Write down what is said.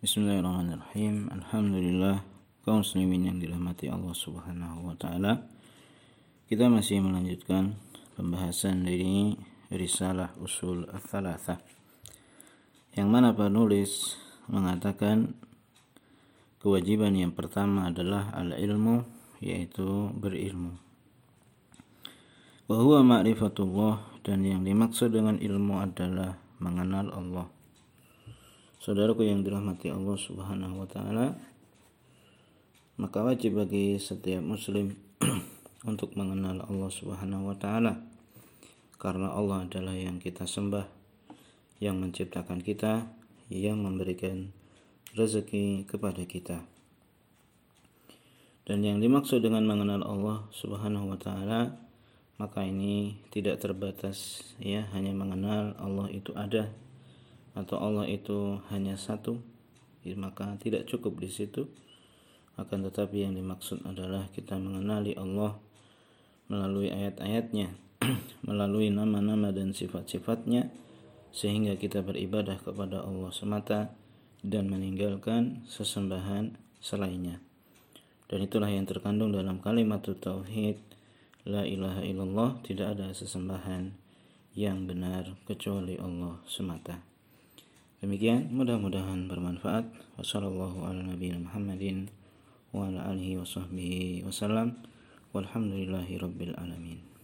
Bismillahirrahmanirrahim. Alhamdulillah kaum muslimin yang dirahmati Allah Subhanahu wa taala. Kita masih melanjutkan pembahasan dari risalah usul ats Yang mana penulis mengatakan kewajiban yang pertama adalah al-ilmu yaitu berilmu. Wa huwa ma'rifatullah dan yang dimaksud dengan ilmu adalah mengenal Allah. Saudaraku yang dirahmati Allah Subhanahu wa taala, maka wajib bagi setiap muslim untuk mengenal Allah Subhanahu wa taala karena Allah adalah yang kita sembah, yang menciptakan kita, yang memberikan rezeki kepada kita. Dan yang dimaksud dengan mengenal Allah Subhanahu wa taala maka ini tidak terbatas ya hanya mengenal Allah itu ada atau Allah itu hanya satu maka tidak cukup di situ. Akan tetapi yang dimaksud adalah kita mengenali Allah melalui ayat-ayatnya melalui nama-nama dan sifat-sifatnya sehingga kita beribadah kepada Allah semata dan meninggalkan sesembahan selainnya. Dan itulah yang terkandung dalam kalimat tauhid la ilaha illallah tidak ada sesembahan yang benar kecuali Allah semata Demikian mudah-mudahan bermanfaat. Wassalamualaikum warahmatullahi wabarakatuh.